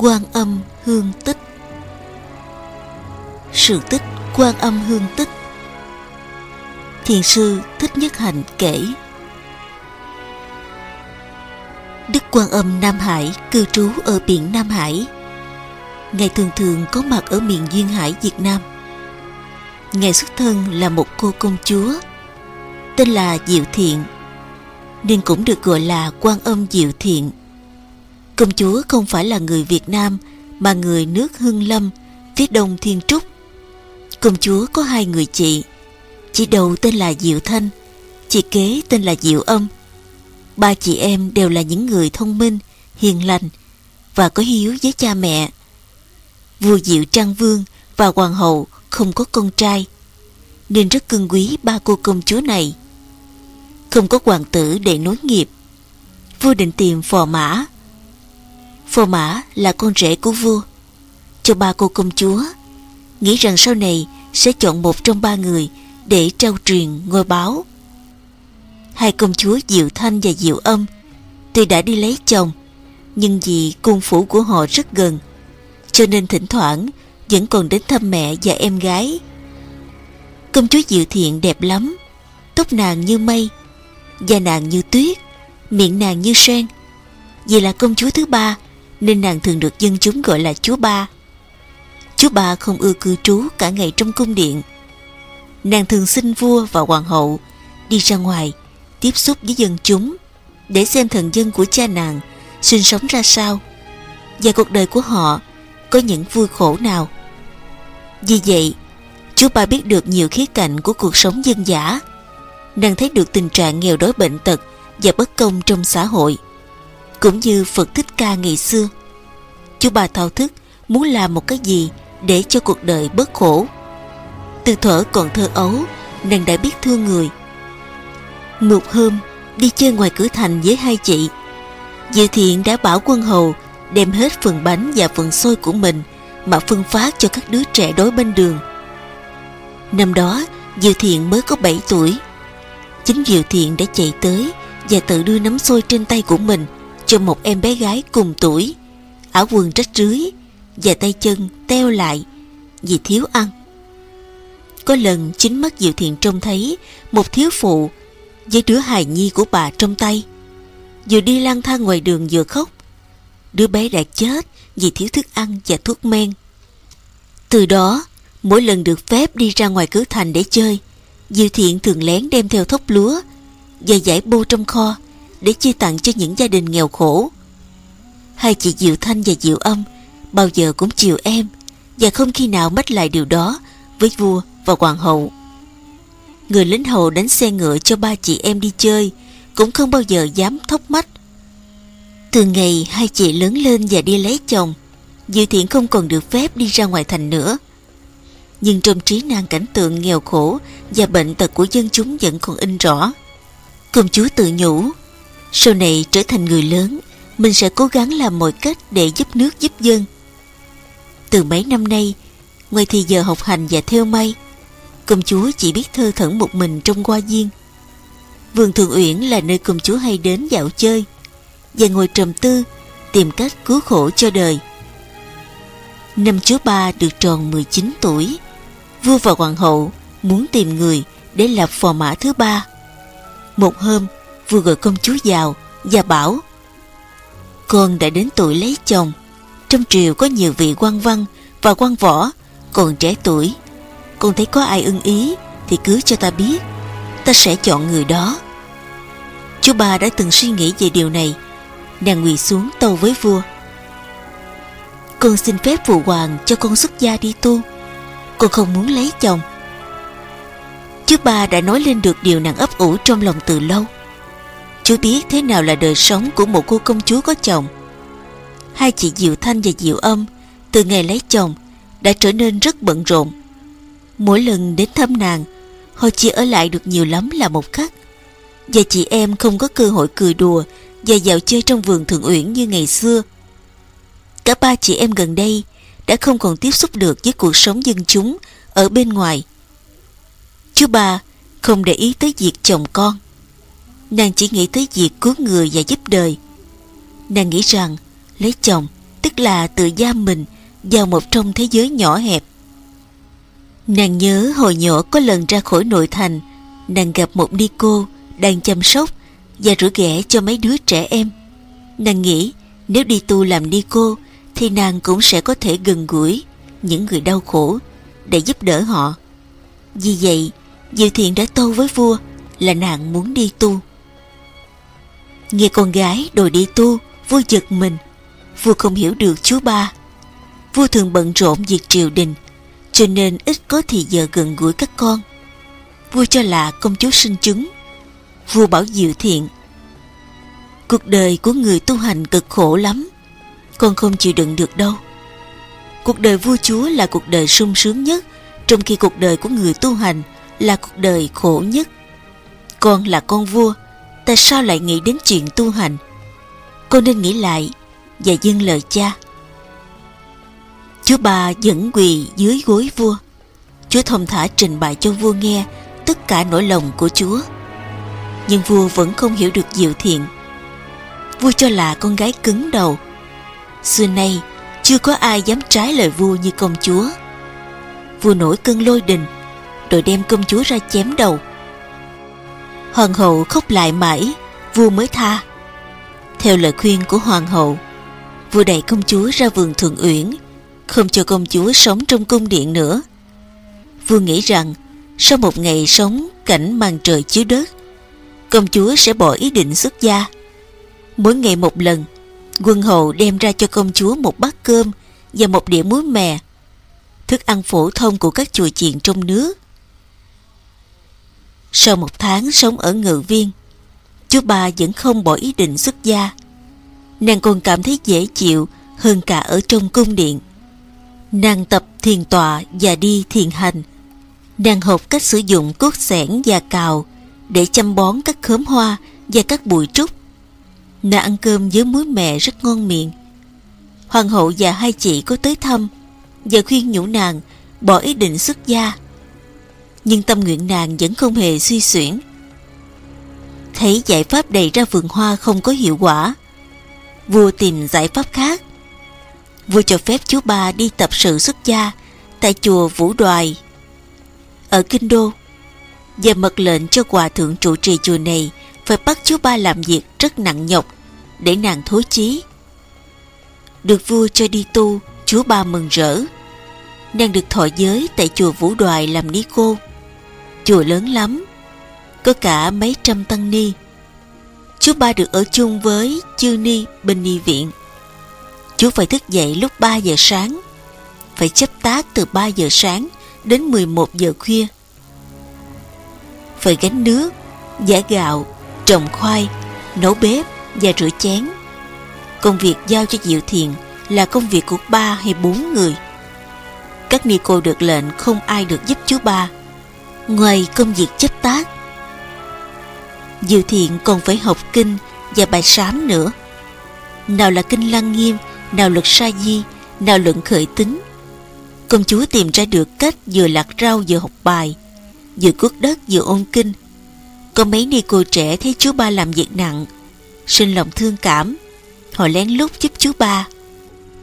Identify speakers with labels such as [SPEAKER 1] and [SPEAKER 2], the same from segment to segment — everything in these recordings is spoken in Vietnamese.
[SPEAKER 1] Quan âm hương tích Sự tích quan âm hương tích Thiền sư Thích Nhất Hạnh kể Đức Quan Âm Nam Hải cư trú ở biển Nam Hải. Ngài thường thường có mặt ở miền Duyên Hải Việt Nam. Ngài xuất thân là một cô công chúa, tên là Diệu Thiện, nên cũng được gọi là Quan Âm Diệu Thiện. Công chúa không phải là người Việt Nam mà người nước Hưng Lâm, phía đông Thiên Trúc. Công chúa có hai người chị, chị đầu tên là Diệu Thanh, chị kế tên là Diệu Âm Ba chị em đều là những người thông minh, hiền lành và có hiếu với cha mẹ. Vua Diệu Trang Vương và Hoàng hậu không có con trai nên rất cưng quý ba cô công chúa này. Không có hoàng tử để nối nghiệp. Vua định tìm phò mã. Phò mã là con rể của vua. Cho ba cô công chúa, nghĩ rằng sau này sẽ chọn một trong ba người để trao truyền ngôi báo. Hai công chúa Diệu Thanh và Diệu Âm, tuy đã đi lấy chồng, nhưng vì cung phủ của họ rất gần, cho nên thỉnh thoảng vẫn còn đến thăm mẹ và em gái. Công chúa Diệu Thiện đẹp lắm, tóc nàng như mây, da nàng như tuyết, miệng nàng như sen. Vì là công chúa thứ ba nên nàng thường được dân chúng gọi là chúa ba chúa ba không ưa cư trú cả ngày trong cung điện nàng thường xin vua và hoàng hậu đi ra ngoài tiếp xúc với dân chúng để xem thần dân của cha nàng sinh sống ra sao và cuộc đời của họ có những vui khổ nào. Vì vậy, chú ba biết được nhiều khía cạnh của cuộc sống dân giả. Nàng thấy được tình trạng nghèo đói bệnh tật và bất công trong xã hội, cũng như Phật Thích Ca ngày xưa. Chú bà thao thức muốn làm một cái gì để cho cuộc đời bớt khổ. Từ thuở còn thơ ấu, nàng đã biết thương người, một hôm đi chơi ngoài cửa thành với hai chị Diệu Thiện đã bảo quân hầu đem hết phần bánh và phần xôi của mình mà phân phát cho các đứa trẻ đói bên đường. Năm đó, Diệu Thiện mới có 7 tuổi. Chính Diệu Thiện đã chạy tới và tự đưa nắm xôi trên tay của mình cho một em bé gái cùng tuổi, áo quần rách rưới và tay chân teo lại vì thiếu ăn. Có lần chính mắt Diệu Thiện trông thấy một thiếu phụ với đứa hài nhi của bà trong tay. Vừa đi lang thang ngoài đường vừa khóc. Đứa bé đã chết vì thiếu thức ăn và thuốc men. Từ đó, mỗi lần được phép đi ra ngoài cửa thành để chơi, Diệu Thiện thường lén đem theo thóc lúa và giải bô trong kho để chia tặng cho những gia đình nghèo khổ. Hai chị Diệu Thanh và Diệu Âm bao giờ cũng chiều em và không khi nào mất lại điều đó với vua và hoàng hậu người lính hầu đánh xe ngựa cho ba chị em đi chơi cũng không bao giờ dám thốc mắt. Từ ngày hai chị lớn lên và đi lấy chồng, Diệu Thiện không còn được phép đi ra ngoài thành nữa. Nhưng trong trí nàng cảnh tượng nghèo khổ và bệnh tật của dân chúng vẫn còn in rõ. Công chúa tự nhủ, sau này trở thành người lớn, mình sẽ cố gắng làm mọi cách để giúp nước giúp dân. Từ mấy năm nay, ngoài thì giờ học hành và theo may, công chúa chỉ biết thơ thẩn một mình trong hoa viên. Vườn Thường Uyển là nơi công chúa hay đến dạo chơi và ngồi trầm tư tìm cách cứu khổ cho đời. Năm chúa ba được tròn 19 tuổi, vua và hoàng hậu muốn tìm người để lập phò mã thứ ba. Một hôm, vừa gọi công chúa vào và bảo Con đã đến tuổi lấy chồng, trong triều có nhiều vị quan văn và quan võ còn trẻ tuổi. Con thấy có ai ưng ý thì cứ cho ta biết. Ta sẽ chọn người đó. Chú ba đã từng suy nghĩ về điều này. Nàng quỳ xuống tâu với vua. Con xin phép phụ hoàng cho con xuất gia đi tu. Con không muốn lấy chồng. Chú ba đã nói lên được điều nàng ấp ủ trong lòng từ lâu chú biết thế nào là đời sống của một cô công chúa có chồng. Hai chị diệu thanh và diệu âm từ ngày lấy chồng đã trở nên rất bận rộn. Mỗi lần đến thăm nàng, Họ chỉ ở lại được nhiều lắm là một khắc. Và chị em không có cơ hội cười đùa Và dạo chơi trong vườn Thượng Uyển như ngày xưa. Cả ba chị em gần đây Đã không còn tiếp xúc được với cuộc sống dân chúng Ở bên ngoài. Chú ba không để ý tới việc chồng con. Nàng chỉ nghĩ tới việc cứu người và giúp đời Nàng nghĩ rằng lấy chồng tức là tự giam mình vào một trong thế giới nhỏ hẹp. Nàng nhớ hồi nhỏ có lần ra khỏi nội thành, nàng gặp một ni cô đang chăm sóc và rửa ghẻ cho mấy đứa trẻ em. Nàng nghĩ nếu đi tu làm ni cô thì nàng cũng sẽ có thể gần gũi những người đau khổ để giúp đỡ họ. Vì vậy, Diệu Thiện đã tô với vua là nàng muốn đi tu. Nghe con gái đòi đi tu, vua giật mình. Vua không hiểu được chú ba. Vua thường bận rộn việc triều đình, cho nên ít có thì giờ gần gũi các con. Vua cho là công chúa sinh chứng. Vua bảo Diệu Thiện Cuộc đời của người tu hành cực khổ lắm Con không chịu đựng được đâu Cuộc đời vua chúa là cuộc đời sung sướng nhất Trong khi cuộc đời của người tu hành Là cuộc đời khổ nhất Con là con vua Tại sao lại nghĩ đến chuyện tu hành? Cô nên nghĩ lại Và dâng lời cha. Chúa bà vẫn quỳ dưới gối vua. Chúa thông thả trình bày cho vua nghe Tất cả nỗi lòng của chúa. Nhưng vua vẫn không hiểu được diệu thiện. Vua cho là con gái cứng đầu. Xưa nay, chưa có ai dám trái lời vua như công chúa. Vua nổi cơn lôi đình, Rồi đem công chúa ra chém đầu. Hoàng hậu khóc lại mãi, Vua mới tha. Theo lời khuyên của hoàng hậu, Vua đẩy công chúa ra vườn thượng uyển, Không cho công chúa sống trong cung điện nữa. Vua nghĩ rằng, Sau một ngày sống, cảnh màn trời chiếu đất, Công chúa sẽ bỏ ý định xuất gia. Mỗi ngày một lần, Quân hầu đem ra cho công chúa một bát cơm Và một đĩa muối mè, Thức ăn phổ thông của các chùa chiền trong nước. Sau một tháng sống ở ngự viên, Chú ba vẫn không bỏ ý định xuất gia. Nàng còn cảm thấy dễ chịu Hơn cả ở trong cung điện. Nàng tập thiền tọa và đi thiền hành. Nàng học cách sử dụng cốt xẻng và cào Để chăm bón các khóm hoa và các bụi trúc. Nàng ăn cơm với muối mẹ rất ngon miệng. Hoàng hậu và hai chị có tới thăm Và khuyên nhủ nàng Bỏ ý định xuất gia. Nhưng tâm nguyện nàng vẫn không hề suy xuyển Thấy giải pháp đầy ra vườn hoa không có hiệu quả Vua tìm giải pháp khác Vua cho phép chú ba đi tập sự xuất gia Tại chùa Vũ Đoài Ở Kinh Đô Và mật lệnh cho hòa thượng trụ trì chùa này phải bắt chú ba làm việc rất nặng nhọc để nàng thối chí. Được vua cho đi tu, chú ba mừng rỡ. Nàng được thọ giới tại chùa Vũ Đoài làm ni cô. Chùa lớn lắm, có cả mấy trăm tăng ni. Chú ba được ở chung với chư ni bên ni viện. Chú phải thức dậy lúc 3 giờ sáng, phải chấp tác từ 3 giờ sáng đến 11 giờ khuya. Phải gánh nước, giả gạo, trồng khoai, nấu bếp và rửa chén. Công việc giao cho Diệu Thiền là công việc của ba hay bốn người. Các ni cô được lệnh không ai được giúp chú ba, ngoài công việc chấp tác. Diệu Thiện còn phải học kinh và bài sám nữa. Nào là kinh lăng nghiêm, nào luật sa di, nào luận khởi tính. Công chúa tìm ra được cách vừa lạc rau vừa học bài, vừa cuốc đất vừa ôn kinh, có mấy ni cô trẻ thấy chú ba làm việc nặng Sinh lòng thương cảm Họ lén lút giúp chú ba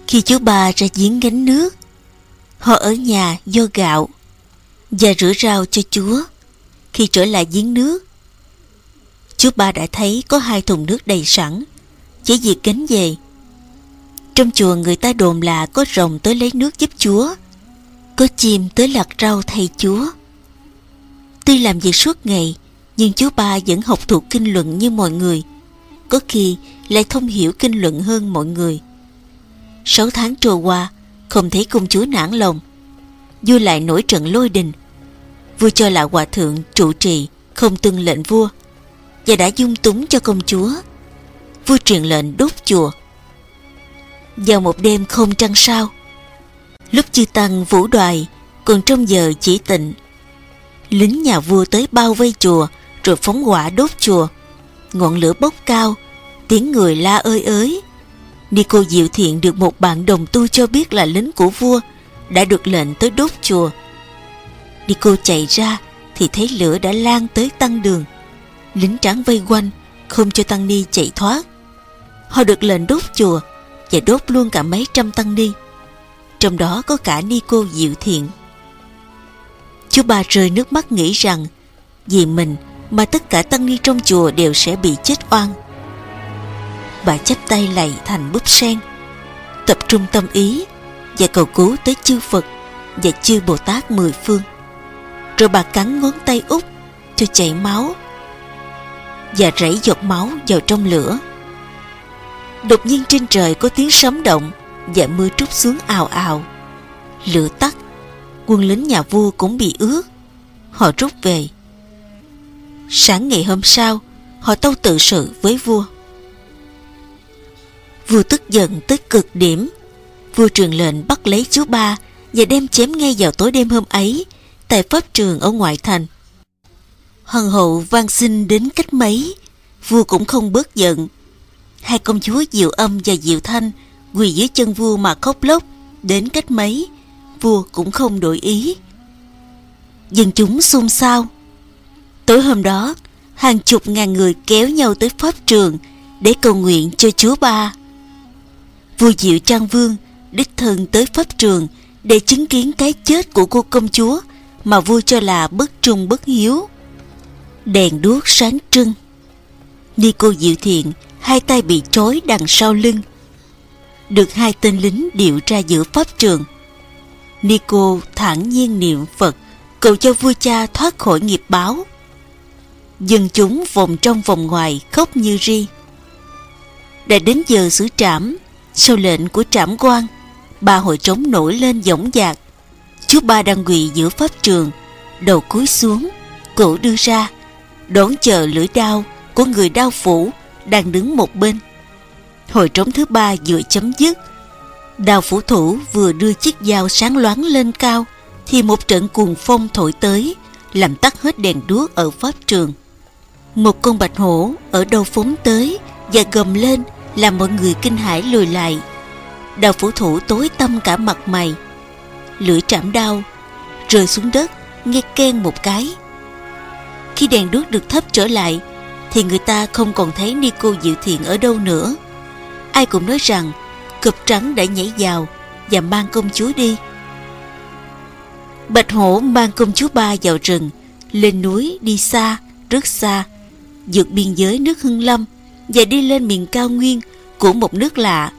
[SPEAKER 1] Khi chú ba ra giếng gánh nước Họ ở nhà do gạo và rửa rau cho chúa. Khi trở lại giếng nước Chú ba đã thấy có hai thùng nước đầy sẵn. Chỉ việc gánh về. Trong chùa, người ta đồn là có rồng tới lấy nước giúp chúa, Có chim tới lặt rau thay chúa. Tuy làm việc suốt ngày, nhưng chú ba vẫn học thuộc kinh luận như mọi người. Có khi lại thông hiểu kinh luận hơn mọi người. Sáu tháng trôi qua, không thấy công chúa nản lòng vua lại nổi trận lôi đình vua cho là hòa thượng trụ trì không tuân lệnh vua và đã dung túng cho công chúa vua truyền lệnh đốt chùa vào một đêm không trăng sao lúc chư tăng vũ đoài còn trong giờ chỉ tịnh lính nhà vua tới bao vây chùa rồi phóng hỏa đốt chùa. Ngọn lửa bốc cao, tiếng người la ơi ới. Nico Diệu Thiện được một bạn đồng tu cho biết là lính của vua đã được lệnh tới đốt chùa. Nico chạy ra thì thấy lửa đã lan tới tăng đường. Lính tráng vây quanh, không cho tăng ni chạy thoát. Họ được lệnh đốt chùa, và đốt luôn cả mấy trăm tăng ni. Trong đó có cả ni cô Diệu Thiện. Chú bà rơi nước mắt nghĩ rằng vì mình mà tất cả tăng ni trong chùa đều sẽ bị chết oan. Bà chắp tay lạy thành búp sen, tập trung tâm ý và cầu cứu tới chư Phật và chư Bồ Tát mười phương. Rồi bà cắn ngón tay út cho chảy máu và rảy giọt máu vào trong lửa. Đột nhiên trên trời có tiếng sấm động và mưa trút xuống ào ào. Lửa tắt, quân lính nhà vua cũng bị ướt. Họ rút về. Sáng ngày hôm sau, họ tâu tự sự với vua. Vua tức giận tới cực điểm. Vua truyền lệnh bắt lấy chú ba và đem chém ngay vào tối đêm hôm ấy tại pháp trường ở ngoại thành. Hân hậu van xin đến cách mấy, vua cũng không bớt giận. Hai công chúa Diệu Âm và Diệu Thanh quỳ dưới chân vua mà khóc lóc, đến cách mấy, vua cũng không đổi ý. Dân chúng xôn xao. Tối hôm đó, hàng chục ngàn người kéo nhau tới pháp trường để cầu nguyện cho chúa ba. Vua Diệu Trang Vương đích thân tới pháp trường để chứng kiến cái chết của cô công chúa mà vua cho là bất trung bất hiếu. Đèn đuốc sáng trưng. Ni cô Diệu Thiện hai tay bị trói đằng sau lưng. Được hai tên lính điệu ra giữa pháp trường. Nico thản nhiên niệm Phật, cầu cho vua cha thoát khỏi nghiệp báo. Dân chúng vòng trong vòng ngoài khóc như ri. Đã đến giờ xử trảm, sau lệnh của trảm quan, ba hội trống nổi lên dõng dạc. Chú ba đang quỳ giữa pháp trường, đầu cúi xuống, cổ đưa ra, đón chờ lưỡi đao của người đao phủ đang đứng một bên. Hồi trống thứ ba vừa chấm dứt, Đao phủ thủ vừa đưa chiếc dao sáng loáng lên cao, thì một trận cuồng phong thổi tới, làm tắt hết đèn đuốc ở pháp trường. Một con bạch hổ ở đâu phóng tới và gầm lên làm mọi người kinh hãi lùi lại. Đào phủ thủ tối tâm cả mặt mày. Lưỡi trảm đau, rơi xuống đất, nghe khen một cái. Khi đèn đuốc được thấp trở lại, thì người ta không còn thấy Nico Diệu Thiện ở đâu nữa. Ai cũng nói rằng cụp trắng đã nhảy vào và mang công chúa đi. Bạch hổ mang công chúa ba vào rừng, lên núi đi xa, rất xa, vượt biên giới nước Hưng Lâm và đi lên miền cao nguyên của một nước lạ.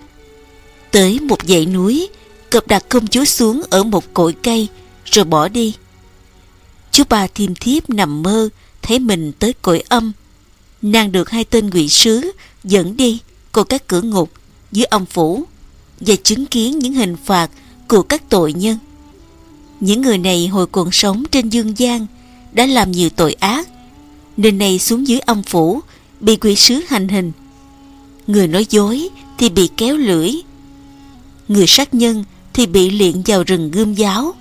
[SPEAKER 1] Tới một dãy núi, cập đặt công chúa xuống ở một cội cây rồi bỏ đi. Chú ba thiêm thiếp nằm mơ thấy mình tới cõi âm nàng được hai tên quỷ sứ dẫn đi qua các cửa ngục dưới âm phủ và chứng kiến những hình phạt của các tội nhân. Những người này hồi còn sống trên dương gian đã làm nhiều tội ác, nên này xuống dưới âm phủ bị quỷ sứ hành hình. Người nói dối thì bị kéo lưỡi, người sát nhân thì bị liện vào rừng gươm giáo,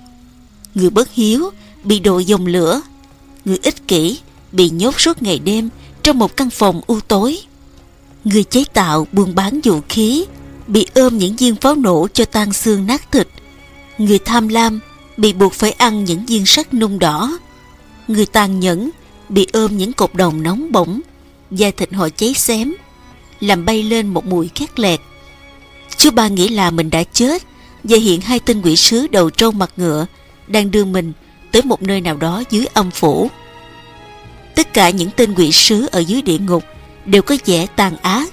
[SPEAKER 1] người bất hiếu bị đội dòng lửa, người ích kỷ bị nhốt suốt ngày đêm trong một căn phòng u tối. Người chế tạo buôn bán vũ khí bị ôm những viên pháo nổ cho tan xương nát thịt. Người tham lam bị buộc phải ăn những viên sắt nung đỏ. Người tàn nhẫn bị ôm những cột đồng nóng bỏng, da thịt họ cháy xém, làm bay lên một mùi khét lẹt. Chú ba nghĩ là mình đã chết và hiện hai tên quỷ sứ đầu trâu mặt ngựa đang đưa mình tới một nơi nào đó dưới âm phủ. Tất cả những tên quỷ sứ ở dưới địa ngục đều có vẻ tàn ác.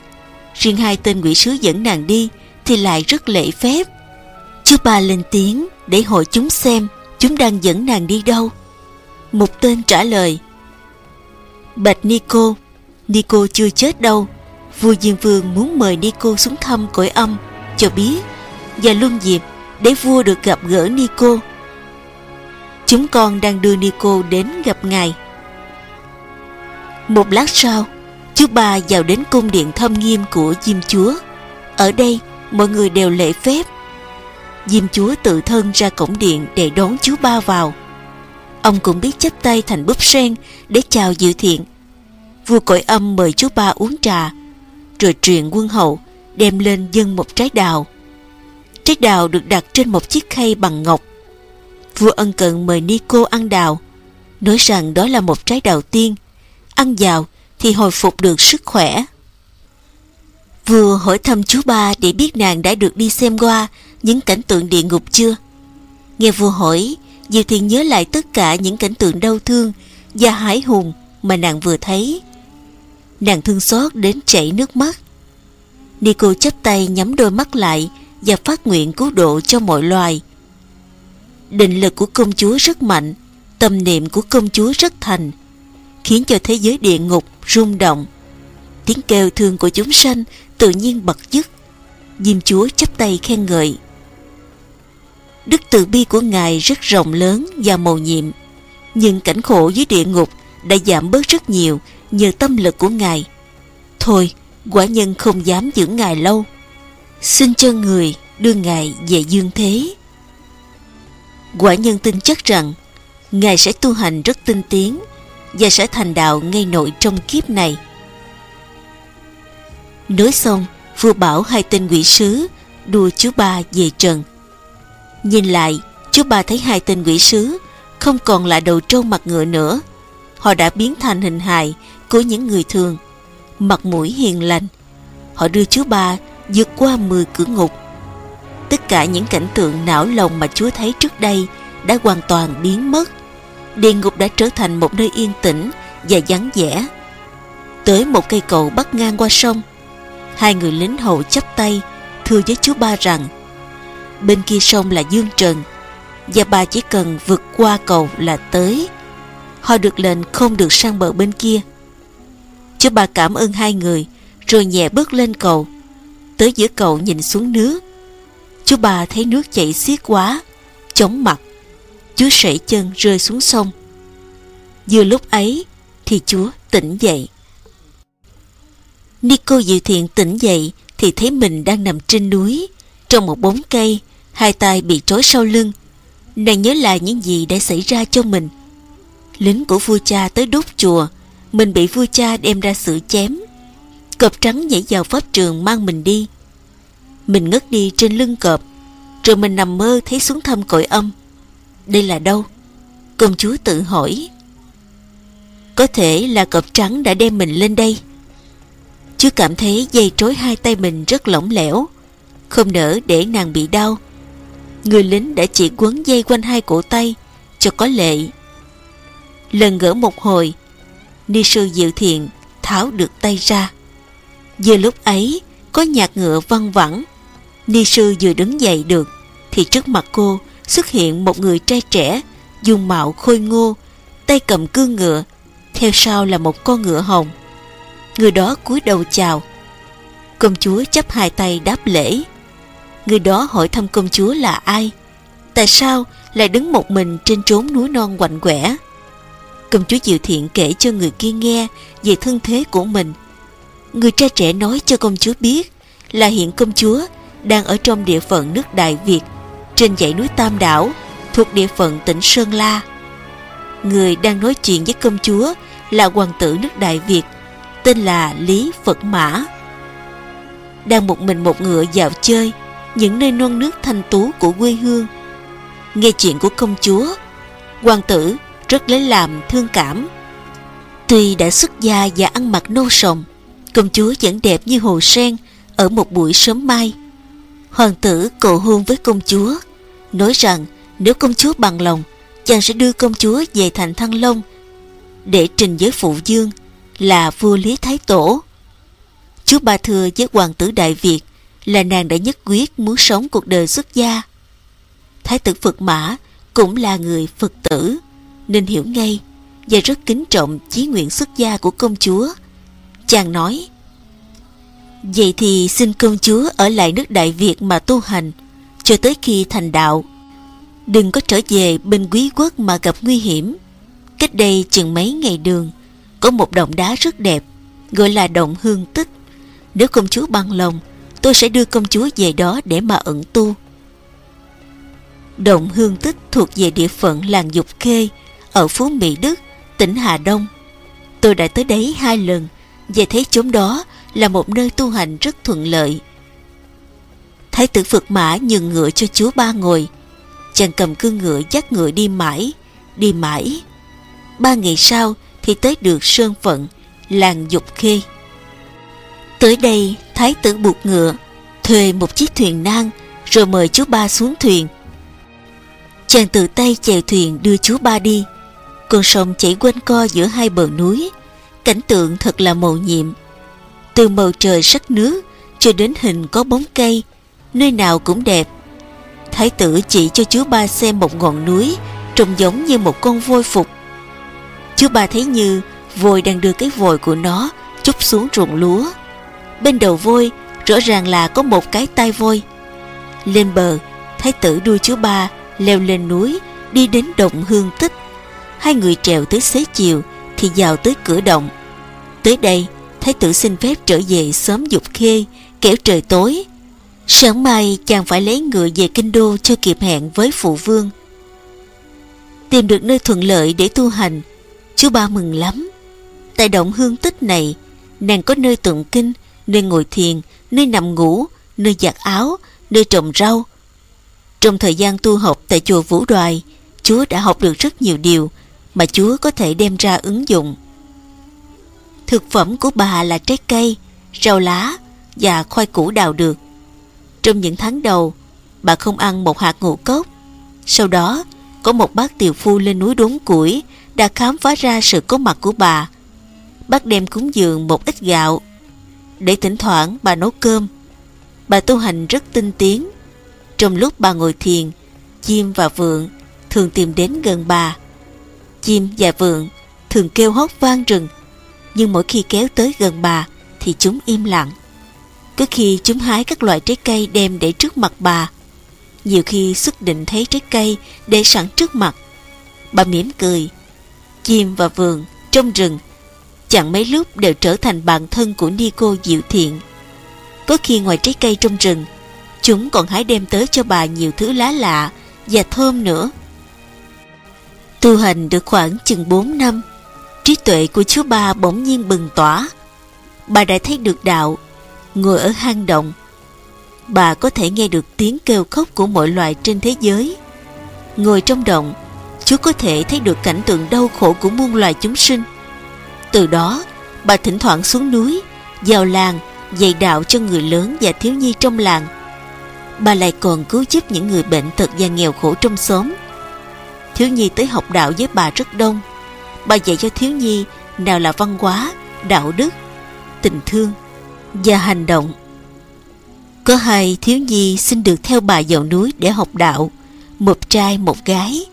[SPEAKER 1] Riêng hai tên quỷ sứ dẫn nàng đi thì lại rất lễ phép. Chú ba lên tiếng để hỏi chúng xem chúng đang dẫn nàng đi đâu. Một tên trả lời Bạch Nico, Nico chưa chết đâu. Vua Diêm Vương muốn mời Nico xuống thăm cõi âm cho biết và luôn dịp để vua được gặp gỡ Nico. Chúng con đang đưa Nico đến gặp ngài. Một lát sau, chú ba vào đến cung điện thâm nghiêm của Diêm Chúa. Ở đây, mọi người đều lễ phép. Diêm Chúa tự thân ra cổng điện để đón chú ba vào. Ông cũng biết chắp tay thành búp sen để chào dự thiện. Vua cõi âm mời chú ba uống trà, rồi truyền quân hậu đem lên dân một trái đào. Trái đào được đặt trên một chiếc khay bằng ngọc. Vua ân cần mời Nico ăn đào, nói rằng đó là một trái đào tiên ăn vào thì hồi phục được sức khỏe. Vua hỏi thăm chú ba để biết nàng đã được đi xem qua những cảnh tượng địa ngục chưa. Nghe vua hỏi, Diệu Thiện nhớ lại tất cả những cảnh tượng đau thương và hải hùng mà nàng vừa thấy. Nàng thương xót đến chảy nước mắt. Nico chắp tay nhắm đôi mắt lại và phát nguyện cứu độ cho mọi loài. Định lực của công chúa rất mạnh, tâm niệm của công chúa rất thành, khiến cho thế giới địa ngục rung động. Tiếng kêu thương của chúng sanh tự nhiên bật dứt. Diêm chúa chắp tay khen ngợi. Đức từ bi của Ngài rất rộng lớn và màu nhiệm, nhưng cảnh khổ dưới địa ngục đã giảm bớt rất nhiều nhờ tâm lực của Ngài. Thôi, quả nhân không dám giữ Ngài lâu. Xin cho người đưa Ngài về dương thế. Quả nhân tin chắc rằng Ngài sẽ tu hành rất tinh tiến và sẽ thành đạo ngay nội trong kiếp này. Nói xong, vua bảo hai tên quỷ sứ đua chú ba về trần. Nhìn lại, chú ba thấy hai tên quỷ sứ không còn là đầu trâu mặt ngựa nữa. Họ đã biến thành hình hài của những người thường, mặt mũi hiền lành. Họ đưa chú ba vượt qua 10 cửa ngục. Tất cả những cảnh tượng não lòng mà Chúa thấy trước đây đã hoàn toàn biến mất. Địa ngục đã trở thành một nơi yên tĩnh và vắng vẻ. Tới một cây cầu bắc ngang qua sông, hai người lính hậu chắp tay thưa với chú ba rằng bên kia sông là Dương Trần và bà chỉ cần vượt qua cầu là tới. Họ được lệnh không được sang bờ bên kia. Chú ba cảm ơn hai người rồi nhẹ bước lên cầu. Tới giữa cầu nhìn xuống nước. Chú ba thấy nước chảy xiết quá, chóng mặt. Chúa sẩy chân rơi xuống sông. Vừa lúc ấy thì Chúa tỉnh dậy. Nico dự Thiện tỉnh dậy thì thấy mình đang nằm trên núi, trong một bóng cây, hai tay bị trói sau lưng. Nàng nhớ lại những gì đã xảy ra cho mình. Lính của vua cha tới đốt chùa, mình bị vua cha đem ra xử chém. Cọp trắng nhảy vào pháp trường mang mình đi. Mình ngất đi trên lưng cọp, rồi mình nằm mơ thấy xuống thăm cõi âm. Đây là đâu? Công chúa tự hỏi. Có thể là cọp trắng đã đem mình lên đây. Chú cảm thấy dây trối hai tay mình rất lỏng lẻo Không nỡ để nàng bị đau Người lính đã chỉ quấn dây quanh hai cổ tay Cho có lệ Lần gỡ một hồi Ni sư diệu thiện Tháo được tay ra. Giờ lúc ấy, Có nhạc ngựa văng vẳng. Ni sư vừa đứng dậy được, Thì trước mặt cô xuất hiện một người trai trẻ, Dung mạo khôi ngô, Tay cầm cương ngựa, Theo sau là một con ngựa hồng. Người đó cúi đầu chào. Công chúa chấp hai tay đáp lễ. Người đó hỏi thăm công chúa là ai, Tại sao lại đứng một mình trên trốn núi non quạnh quẻ. Công chúa Diệu Thiện kể cho người kia nghe Về thân thế của mình Người cha trẻ nói cho công chúa biết Là hiện công chúa Đang ở trong địa phận nước Đại Việt Trên dãy núi Tam Đảo Thuộc địa phận tỉnh Sơn La Người đang nói chuyện với công chúa Là hoàng tử nước Đại Việt tên là Lý Phật Mã. Đang một mình một ngựa dạo chơi những nơi non nước thanh tú của quê hương. Nghe chuyện của công chúa, hoàng tử rất lấy làm thương cảm. Tuy đã xuất gia và ăn mặc nâu sòng, công chúa vẫn đẹp như hồ sen ở một buổi sớm mai. Hoàng tử cầu hôn với công chúa, nói rằng nếu công chúa bằng lòng, chàng sẽ đưa công chúa về thành Thăng Long để trình với phụ dương là vua Lý Thái Tổ. Chú Ba Thừa với hoàng tử Đại Việt là nàng đã nhất quyết muốn sống cuộc đời xuất gia. Thái tử Phật Mã cũng là người Phật tử, nên hiểu ngay và rất kính trọng chí nguyện xuất gia của công chúa. Chàng nói, Vậy thì xin công chúa ở lại nước Đại Việt mà tu hành, cho tới khi thành đạo. Đừng có trở về bên quý quốc mà gặp nguy hiểm. Cách đây chừng mấy ngày đường, có một động đá rất đẹp gọi là động hương tích nếu công chúa bằng lòng tôi sẽ đưa công chúa về đó để mà ẩn tu động hương tích thuộc về địa phận làng Dục Khê ở phố Mỹ Đức tỉnh Hà Đông tôi đã tới đấy hai lần và thấy chốn đó là một nơi tu hành rất thuận lợi Thái tử Phật Mã nhường ngựa cho chúa ba ngồi Chàng cầm cương ngựa dắt ngựa đi mãi Đi mãi Ba ngày sau thì tới được sơn phận làng Dục Khê. Tới đây, thái tử buộc ngựa, thuê một chiếc thuyền nan rồi mời chú ba xuống thuyền. Chàng tự tay chèo thuyền đưa chú ba đi. Con sông chảy quanh co giữa hai bờ núi, cảnh tượng thật là màu nhiệm. Từ màu trời sắc nước cho đến hình có bóng cây, nơi nào cũng đẹp. Thái tử chỉ cho chú ba xem một ngọn núi trông giống như một con voi phục. Chú ba thấy như voi đang đưa cái vòi của nó chúc xuống ruộng lúa. Bên đầu voi rõ ràng là có một cái tai voi. Lên bờ, thái tử đuôi chú ba leo lên núi đi đến động hương tích. Hai người trèo tới xế chiều thì vào tới cửa động. Tới đây, thái tử xin phép trở về sớm dục khê, kẻo trời tối. Sáng mai chàng phải lấy ngựa về kinh đô cho kịp hẹn với phụ vương. Tìm được nơi thuận lợi để tu hành, chú ba mừng lắm. Tại động hương tích này, nàng có nơi tụng kinh, nơi ngồi thiền, nơi nằm ngủ, nơi giặt áo, nơi trồng rau. Trong thời gian tu học tại chùa Vũ Đoài, Chúa đã học được rất nhiều điều mà Chúa có thể đem ra ứng dụng. Thực phẩm của bà là trái cây, rau lá và khoai củ đào được. Trong những tháng đầu, bà không ăn một hạt ngũ cốc. Sau đó, có một bác tiều phu lên núi đốn củi đã khám phá ra sự có mặt của bà. Bác đem cúng dường một ít gạo để thỉnh thoảng bà nấu cơm. Bà tu hành rất tinh tiến. Trong lúc bà ngồi thiền, chim và vượng thường tìm đến gần bà. Chim và vượng thường kêu hót vang rừng, nhưng mỗi khi kéo tới gần bà thì chúng im lặng. Cứ khi chúng hái các loại trái cây đem để trước mặt bà, nhiều khi xuất định thấy trái cây để sẵn trước mặt. Bà mỉm cười. Chim và vườn trong rừng chẳng mấy lúc đều trở thành bạn thân của Nico diệu thiện. Có khi ngoài trái cây trong rừng, chúng còn hái đem tới cho bà nhiều thứ lá lạ và thơm nữa. Tu hành được khoảng chừng 4 năm, trí tuệ của chú ba bỗng nhiên bừng tỏa. Bà đã thấy được đạo, ngồi ở hang động. Bà có thể nghe được tiếng kêu khóc của mọi loài trên thế giới. Ngồi trong động, chú có thể thấy được cảnh tượng đau khổ của muôn loài chúng sinh. Từ đó, bà thỉnh thoảng xuống núi, vào làng, dạy đạo cho người lớn và thiếu nhi trong làng. Bà lại còn cứu giúp những người bệnh tật và nghèo khổ trong xóm. Thiếu nhi tới học đạo với bà rất đông. Bà dạy cho thiếu nhi nào là văn hóa, đạo đức, tình thương và hành động. Có hai thiếu nhi xin được theo bà vào núi để học đạo, một trai một gái.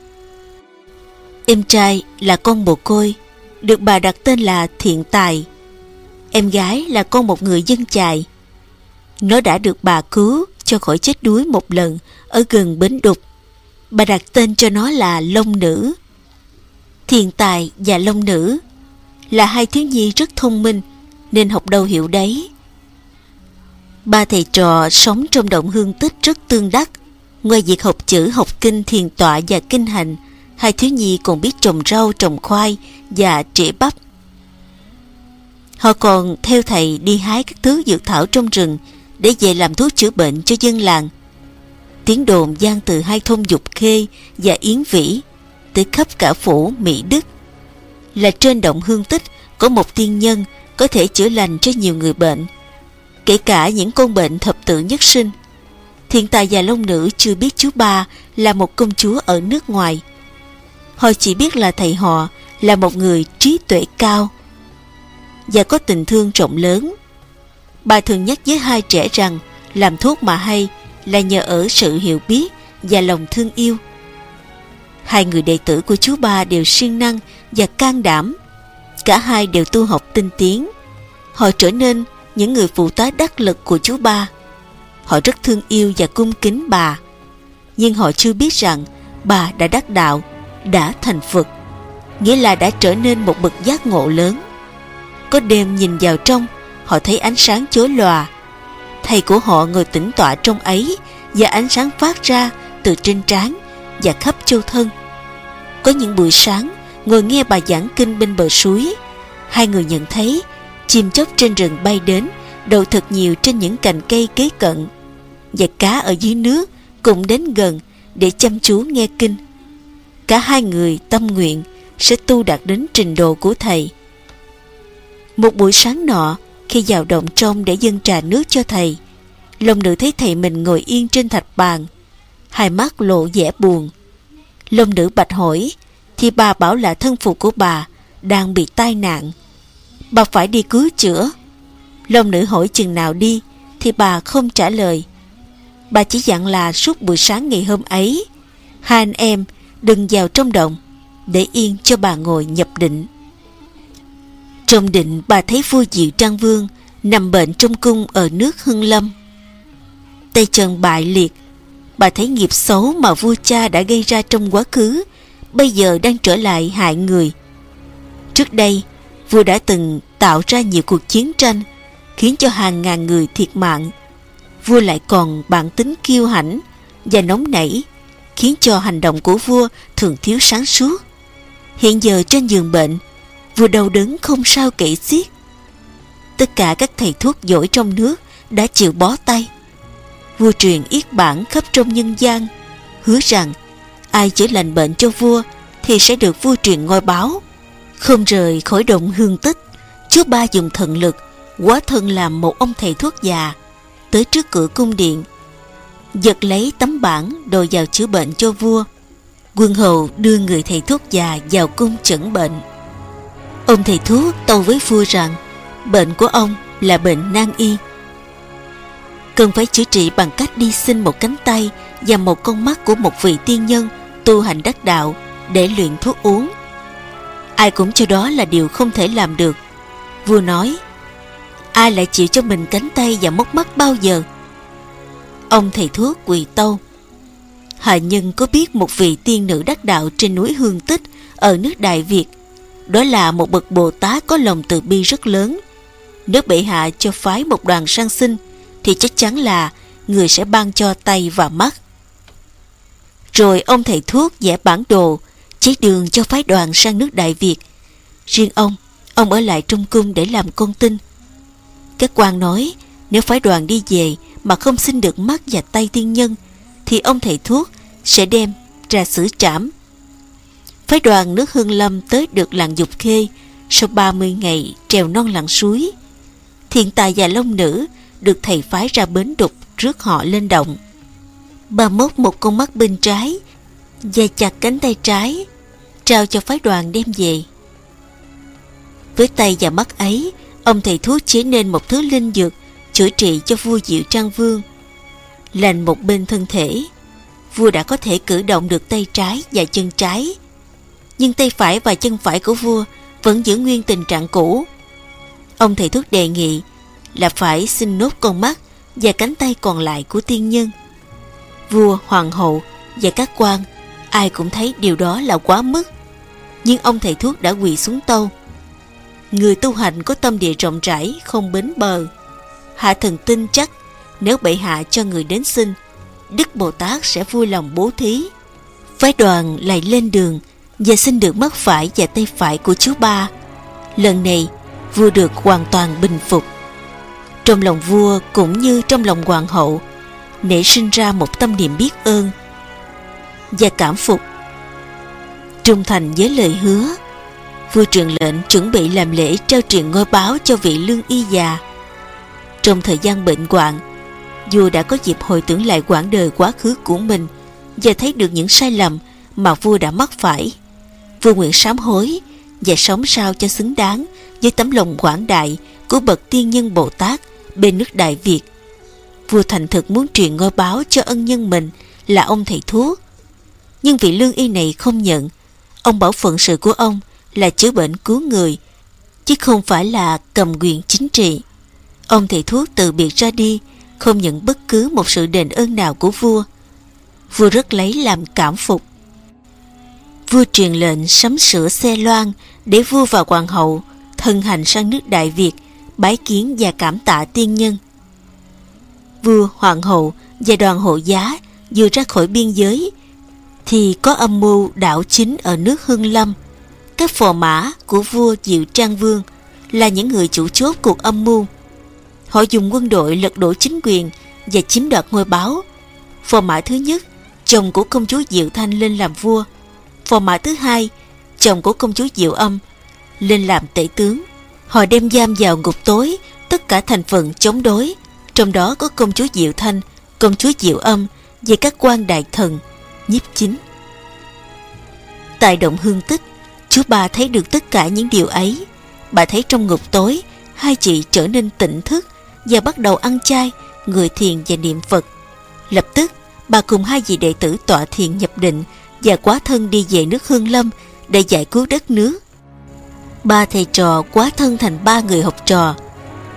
[SPEAKER 1] Em trai là con mồ côi, được bà đặt tên là Thiện Tài. Em gái là con một người dân chài. Nó đã được bà cứu cho khỏi chết đuối một lần ở gần bến đục. Bà đặt tên cho nó là Long Nữ. Thiền Tài và Long Nữ là hai thiếu nhi rất thông minh nên học đâu hiểu đấy. Ba thầy trò sống trong động hương tích rất tương đắc. Ngoài việc học chữ, học kinh, thiền tọa và kinh hành, hai thiếu nhi còn biết trồng rau, trồng khoai và trĩa bắp. Họ còn theo thầy đi hái các thứ dược thảo trong rừng để về làm thuốc chữa bệnh cho dân làng. Tiếng đồn gian từ hai thôn Dục Khê và Yến Vĩ tới khắp cả phủ Mỹ Đức. Là trên động hương tích có một tiên nhân có thể chữa lành cho nhiều người bệnh, kể cả những con bệnh thập tự nhất sinh. thiên tài và long nữ chưa biết chú ba là một công chúa ở nước ngoài. Họ chỉ biết là thầy họ là một người trí tuệ cao và có tình thương rộng lớn. Bà thường nhắc với hai trẻ rằng làm thuốc mà hay là nhờ ở sự hiểu biết và lòng thương yêu. Hai người đệ tử của chú ba đều siêng năng và can đảm. Cả hai đều tu học tinh tiến. Họ trở nên những người phụ tá đắc lực của chú ba. Họ rất thương yêu và cung kính bà. Nhưng họ chưa biết rằng bà đã đắc đạo, đã thành Phật. Nghĩa là đã trở nên một bậc giác ngộ lớn. Có đêm nhìn vào trong, họ thấy ánh sáng chói lòa. Thầy của họ ngồi tĩnh tọa trong ấy và ánh sáng phát ra từ trên trán và khắp châu thân. Có những buổi sáng, ngồi nghe bà giảng kinh bên bờ suối, hai người nhận thấy chim chóc trên rừng bay đến, đậu thật nhiều trên những cành cây kế cận. Và cá ở dưới nước cũng đến gần để chăm chú nghe kinh. Cả hai người tâm nguyện sẽ tu đạt đến trình độ của thầy. Một buổi sáng nọ, khi vào động trong để dâng trà nước cho thầy. Long nữ thấy thầy mình ngồi yên trên thạch bàn. Hai mắt lộ vẻ buồn. Long nữ bạch hỏi, Thì bà bảo là thân phụ của bà Đang bị tai nạn. Bà phải đi cứu chữa. Long nữ hỏi chừng nào đi, Thì bà không trả lời. Bà chỉ dặn là suốt buổi sáng ngày hôm ấy, Hai anh em đừng vào trong động, Để yên cho bà ngồi nhập định. Trong định bà thấy vua Diệu Trang Vương Nằm bệnh trong cung ở nước Hưng Lâm. Tay chân bại liệt, Bà thấy nghiệp xấu mà vua cha đã gây ra trong quá khứ, Bây giờ đang trở lại hại người. Trước đây, Vua đã từng tạo ra nhiều cuộc chiến tranh, Khiến cho hàng ngàn người thiệt mạng. Vua lại còn bản tính kiêu hãnh Và nóng nảy, Khiến cho hành động của vua thường thiếu sáng suốt. Hiện giờ trên giường bệnh Vua đau đớn không sao kể xiết. Tất cả các thầy thuốc giỏi trong nước Đã chịu bó tay. Vua truyền yết bản khắp trong nhân gian, Hứa rằng Ai chữa lành bệnh cho vua Thì sẽ được vua truyền ngôi báo. Không rời khỏi động hương tích Chúa ba dùng thần lực, Quá thân làm một ông thầy thuốc già, Tới trước cửa cung điện, Giật lấy tấm bản Đòi vào chữa bệnh cho vua. Quân hầu đưa người thầy thuốc già Vào cung chẩn bệnh. Ông thầy thuốc tâu với vua rằng, Bệnh của ông là bệnh nan y. Cần phải chữa trị bằng cách đi xin một cánh tay Và một con mắt của một vị tiên nhân Tu hành đắc đạo Để luyện thuốc uống. Ai cũng cho đó là điều không thể làm được. Vua nói, Ai lại chịu cho mình cánh tay và móc mắt bao giờ? Ông thầy thuốc quỳ tâu Hạ nhân có biết một vị tiên nữ đắc đạo trên núi Hương Tích ở nước Đại Việt. Đó là một bậc Bồ Tát có lòng từ bi rất lớn. Nếu bệ hạ cho phái một đoàn sang sinh thì chắc chắn là người sẽ ban cho tay và mắt. Rồi ông thầy thuốc vẽ bản đồ, chỉ đường cho phái đoàn sang nước Đại Việt. Riêng ông, ông ở lại trong cung để làm con tin. Các quan nói, nếu phái đoàn đi về mà không xin được mắt và tay tiên nhân, thì ông thầy thuốc sẽ đem ra xử trảm. Phái đoàn nước Hương Lâm tới được làng Dục Khê sau 30 ngày trèo non lặn suối. Thiện tài và long nữ được thầy phái ra bến đục rước họ lên động. Bà móc một con mắt bên trái, và chặt cánh tay trái, trao cho phái đoàn đem về. Với tay và mắt ấy, ông thầy thuốc chế nên một thứ linh dược chữa trị cho vua Diệu Trang Vương. Lành một bên thân thể, vua đã có thể cử động được tay trái và chân trái. Nhưng tay phải và chân phải của vua vẫn giữ nguyên tình trạng cũ. Ông thầy thuốc đề nghị là phải xin nốt con mắt và cánh tay còn lại của tiên nhân. Vua, hoàng hậu và các quan ai cũng thấy điều đó là quá mức. Nhưng ông thầy thuốc đã quỳ xuống tâu. Người tu hành có tâm địa rộng rãi, không bến bờ. Hạ thần tin chắc nếu bệ hạ cho người đến xin, Đức Bồ Tát sẽ vui lòng bố thí. Phái đoàn lại lên đường và xin được mắt phải và tay phải của chú ba. Lần này, vua được hoàn toàn bình phục. Trong lòng vua cũng như trong lòng hoàng hậu nảy sinh ra một tâm niệm biết ơn và cảm phục. Trung thành với lời hứa, vua truyền lệnh chuẩn bị làm lễ trao truyền ngôi báo cho vị lương y già. Trong thời gian bệnh hoạn, vua đã có dịp hồi tưởng lại quãng đời quá khứ của mình và thấy được những sai lầm mà vua đã mắc phải vừa nguyện sám hối và sống sao cho xứng đáng với tấm lòng quảng đại của bậc tiên nhân Bồ Tát bên nước Đại Việt. Vua thành thực muốn truyền ngôi báo cho ân nhân mình là ông thầy thuốc. Nhưng vị lương y này không nhận. Ông bảo phận sự của ông là chữa bệnh cứu người, chứ không phải là cầm quyền chính trị. Ông thầy thuốc từ biệt ra đi, không nhận bất cứ một sự đền ơn nào của vua. Vua rất lấy làm cảm phục. Vua truyền lệnh sắm sửa xe loan để vua và hoàng hậu thân hành sang nước Đại Việt bái kiến và cảm tạ tiên nhân. Vua, hoàng hậu và đoàn hộ giá vừa ra khỏi biên giới thì có âm mưu đảo chính ở nước Hưng Lâm. Các phò mã của vua Diệu Trang Vương là những người chủ chốt cuộc âm mưu. Họ dùng quân đội lật đổ chính quyền và chiếm đoạt ngôi báo. Phò mã thứ nhất, chồng của công chúa Diệu Thanh lên làm vua. Phò mã thứ hai, chồng của công chúa Diệu Âm lên làm tể tướng. Họ đem giam vào ngục tối tất cả thành phần chống đối, trong đó có công chúa Diệu Thanh, công chúa Diệu Âm và các quan đại thần, nhiếp chính. Tại động hương tích, chú bà thấy được tất cả những điều ấy. Bà thấy trong ngục tối, hai chị trở nên tỉnh thức và bắt đầu ăn chay, người thiền và niệm Phật. Lập tức, bà cùng hai vị đệ tử tọa thiền nhập định và quá thân đi về nước Hương Lâm để giải cứu đất nước. Ba thầy trò quá thân thành ba người học trò.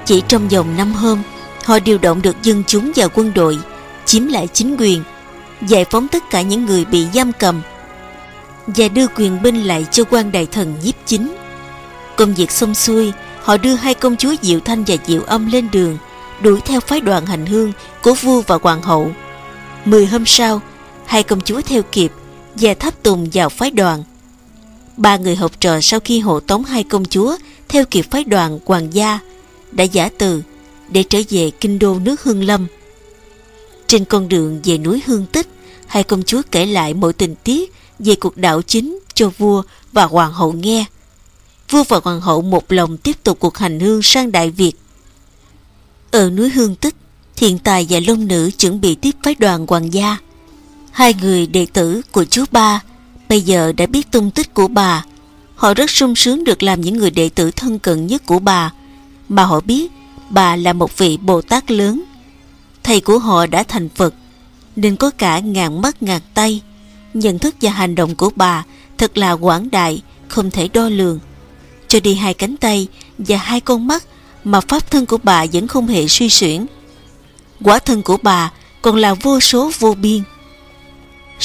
[SPEAKER 1] Chỉ trong vòng năm hôm, họ điều động được dân chúng và quân đội, chiếm lại chính quyền, giải phóng tất cả những người bị giam cầm và đưa quyền binh lại cho quan đại thần nhiếp chính. Công việc xong xuôi, họ đưa hai công chúa Diệu Thanh và Diệu Âm lên đường, đuổi theo phái đoàn hành hương của vua và hoàng hậu. Mười hôm sau, hai công chúa theo kịp và tháp tùng vào phái đoàn. Ba người học trò sau khi hộ tống hai công chúa theo kịp phái đoàn hoàng gia đã giả từ để trở về kinh đô nước Hương Lâm. Trên con đường về núi Hương Tích, hai công chúa kể lại mọi tình tiết về cuộc đảo chính cho vua và hoàng hậu nghe. Vua và hoàng hậu một lòng tiếp tục cuộc hành hương sang Đại Việt. Ở núi Hương Tích, thiện tài và long nữ chuẩn bị tiếp phái đoàn hoàng gia. Hai người đệ tử của chú ba bây giờ đã biết tung tích của bà. Họ rất sung sướng được làm những người đệ tử thân cận nhất của bà, mà họ biết bà là một vị Bồ Tát lớn. Thầy của họ đã thành Phật, nên có cả ngàn mắt ngàn tay. Nhận thức và hành động của bà thật là quảng đại, không thể đo lường. Cho đi hai cánh tay và hai con mắt mà pháp thân của bà vẫn không hề suy xuyển. Quả thân của bà còn là vô số vô biên.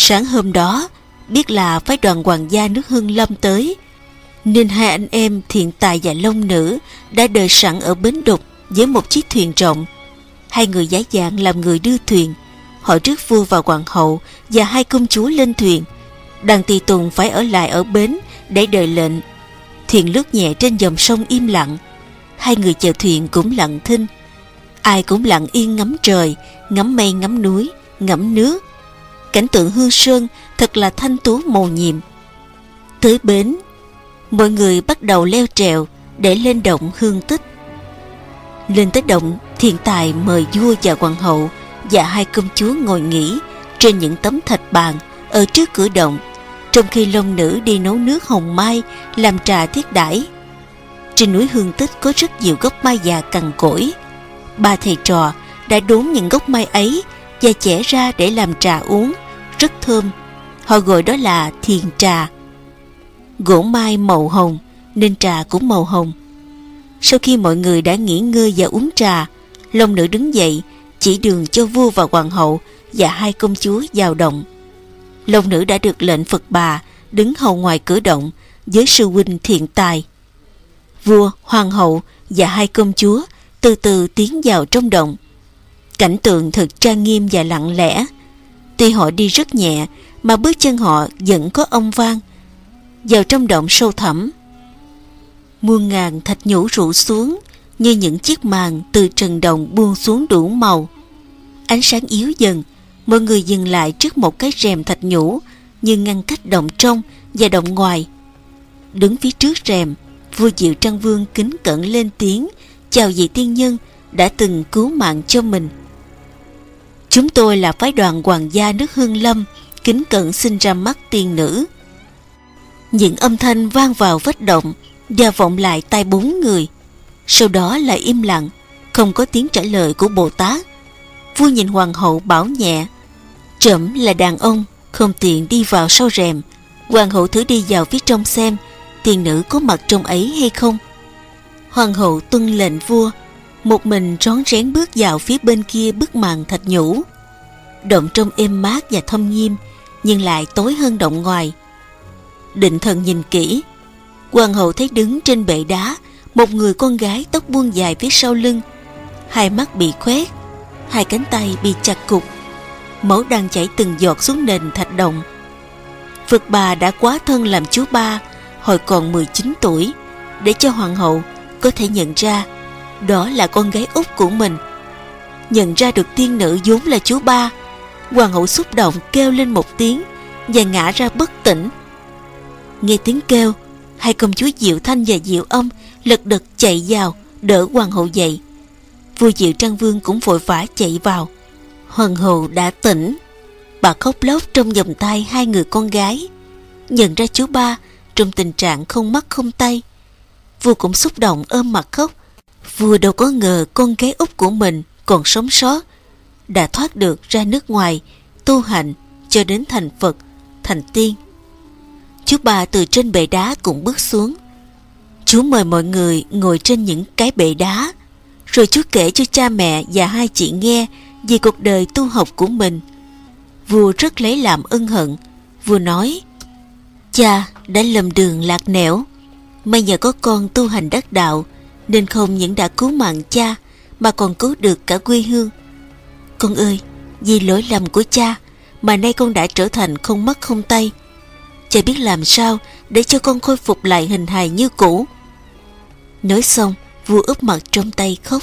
[SPEAKER 1] Sáng hôm đó, biết là phái đoàn hoàng gia nước Hưng Lâm tới, nên hai anh em thiện tài và long nữ đã đợi sẵn ở bến đục với một chiếc thuyền rộng. Hai người giá dạng làm người đưa thuyền. Họ rước vua và hoàng hậu và hai công chúa lên thuyền. Đàn tỳ tùng phải ở lại ở bến để đợi lệnh. Thuyền lướt nhẹ trên dòng sông im lặng. Hai người chèo thuyền cũng lặng thinh. Ai cũng lặng yên ngắm trời, ngắm mây ngắm núi, ngắm nước. Cảnh tượng hương sơn thật là thanh tú mầu nhiệm. Tới bến, mọi người bắt đầu leo trèo để lên động hương tích. Lên tới động, thiên tài mời vua và hoàng hậu và hai công chúa ngồi nghỉ trên những tấm thạch bàn ở trước cửa động, trong khi long nữ đi nấu nước hồng mai làm trà thiết đãi. Trên núi Hương Tích có rất nhiều gốc mai già cằn cỗi. Ba thầy trò đã đốn những gốc mai ấy và chẻ ra để làm trà uống, rất thơm. Họ gọi đó là thiền trà. Gỗ mai màu hồng nên trà cũng màu hồng. Sau khi mọi người đã nghỉ ngơi và uống trà, Long nữ đứng dậy chỉ đường cho vua và hoàng hậu và hai công chúa vào động. Long nữ đã được lệnh Phật bà đứng hầu ngoài cửa động với sư huynh thiện tài. Vua, hoàng hậu và hai công chúa từ từ tiến vào trong động. Cảnh tượng thật trang nghiêm và lặng lẽ. Tuy họ đi rất nhẹ mà bước chân họ vẫn có âm vang. Vào trong động sâu thẳm, muôn ngàn thạch nhũ rụ xuống như những chiếc màn từ trần đồng buông xuống đủ màu. Ánh sáng yếu dần, mọi người dừng lại trước một cái rèm thạch nhũ như ngăn cách động trong và động ngoài. Đứng phía trước rèm, vua Diệu Trăng Vương kính cẩn lên tiếng chào vị tiên nhân đã từng cứu mạng cho mình. Chúng tôi là phái đoàn hoàng gia nước Hương Lâm, kính cận xin ra mắt tiên nữ. Những âm thanh vang vào vết động và vọng lại tai bốn người. Sau đó là im lặng, không có tiếng trả lời của Bồ Tát. Vua nhìn hoàng hậu bảo nhẹ, trẫm là đàn ông, không tiện đi vào sau rèm. Hoàng hậu thử đi vào phía trong xem, tiên nữ có mặt trong ấy hay không. Hoàng hậu tuân lệnh vua, một mình rón rén bước vào phía bên kia bức màn thạch nhũ. Động trong êm mát và thâm nghiêm, nhưng lại tối hơn động ngoài. Định thần nhìn kỹ, hoàng hậu thấy đứng trên bệ đá một người con gái tóc buông dài phía sau lưng, hai mắt bị khoét, hai cánh tay bị chặt cục, máu đang chảy từng giọt xuống nền thạch động. Phật bà đã quá thân làm chú ba hồi còn 19 tuổi để cho hoàng hậu có thể nhận ra đó là con gái út của mình. Nhận ra được tiên nữ vốn là chú ba, hoàng hậu xúc động kêu lên một tiếng và ngã ra bất tỉnh. Nghe tiếng kêu, hai công chúa Diệu Thanh và Diệu Âm lật đật chạy vào đỡ hoàng hậu dậy. Vua diệu trang vương cũng vội vã chạy vào. Hoàng hậu đã tỉnh. Bà khóc lóc trong vòng tay hai người con gái. Nhận ra chú ba trong tình trạng không mắt không tay vua cũng xúc động ôm mặt khóc vua đâu có ngờ con gái út của mình còn sống sót. Đã thoát được ra nước ngoài, tu hành, cho đến thành phật, thành tiên. Chú bà từ trên bệ đá cũng bước xuống. Chú mời mọi người ngồi trên những cái bệ đá. Rồi chú kể cho cha mẹ và hai chị nghe về cuộc đời tu học của mình. Vua rất lấy làm ân hận, vua nói, cha đã lầm đường lạc nẻo. May nhờ có con tu hành đắc đạo nên không những đã cứu mạng cha, mà còn cứu được cả quê hương. Con ơi, vì lỗi lầm của cha mà nay con đã trở thành không mắt không tay. Cha biết làm sao để cho con khôi phục lại hình hài như cũ. Nói xong, vua úp mặt trong tay khóc.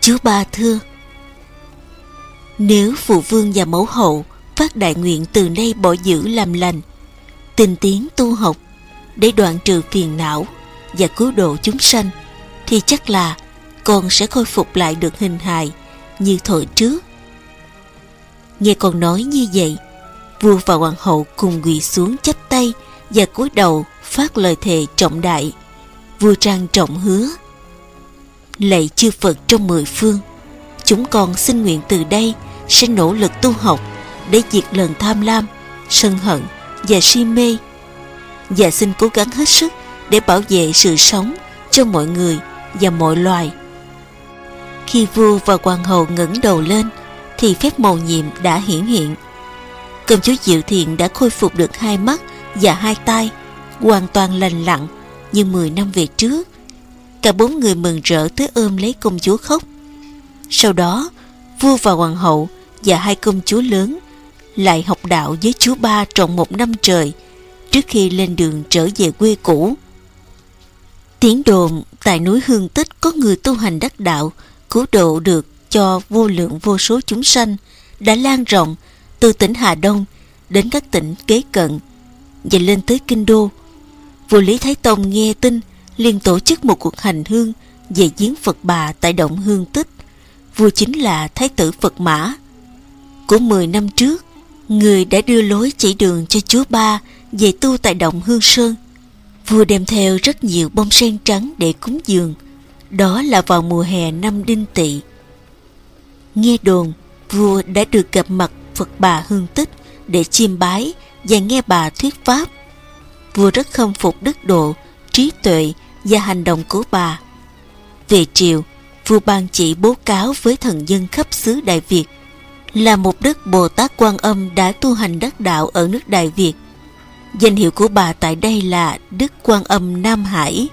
[SPEAKER 1] Chúa ba thưa, nếu phụ vương và mẫu hậu phát đại nguyện từ nay bỏ giữ làm lành, tình tiến tu học để đoạn trừ phiền não và cứu độ chúng sanh thì chắc là con sẽ khôi phục lại được hình hài như thời trước. Nghe con nói như vậy, vua và hoàng hậu cùng quỳ xuống chắp tay và cúi đầu phát lời thề trọng đại. Vua trang trọng hứa, lạy chư phật trong mười phương, chúng con xin nguyện từ đây sẽ nỗ lực tu học để diệt lần tham lam, sân hận và si mê. Và xin cố gắng hết sức để bảo vệ sự sống cho mọi người và mọi loài. Khi vua và hoàng hậu ngẩng đầu lên, thì phép màu nhiệm đã hiển hiện. Công chúa diệu thiện đã khôi phục được hai mắt và hai tay hoàn toàn lành lặn như 10 năm về trước. Cả bốn người mừng rỡ tới ôm lấy công chúa khóc. Sau đó, vua và hoàng hậu và hai công chúa lớn lại học đạo với chúa ba trọn một năm trời trước khi lên đường trở về quê cũ tiếng đồn tại núi hương tích có người tu hành đắc đạo cứu độ được cho vô lượng vô số chúng sanh đã lan rộng từ tỉnh Hà Đông đến các tỉnh kế cận và lên tới Kinh Đô. Vua Lý Thái Tông nghe tin liền tổ chức một cuộc hành hương về giếng Phật Bà tại Động Hương Tích. Vua chính là Thái tử Phật Mã. Của 10 năm trước, người đã đưa lối chỉ đường cho chúa Ba về tu tại Động Hương Sơn. Vua đem theo rất nhiều bông sen trắng để cúng dường. Đó là vào mùa hè năm Đinh Tỵ. Nghe đồn, vua đã được gặp mặt Phật bà Hương Tích để chiêm bái và nghe bà thuyết pháp. Vua rất khâm phục đức độ, trí tuệ và hành động của bà. Về triều, vua ban chỉ bố cáo với thần dân khắp xứ Đại Việt là một đức Bồ Tát Quan Âm đã tu hành đắc đạo ở nước Đại Việt. Danh hiệu của bà tại đây là Đức Quan Âm Nam Hải.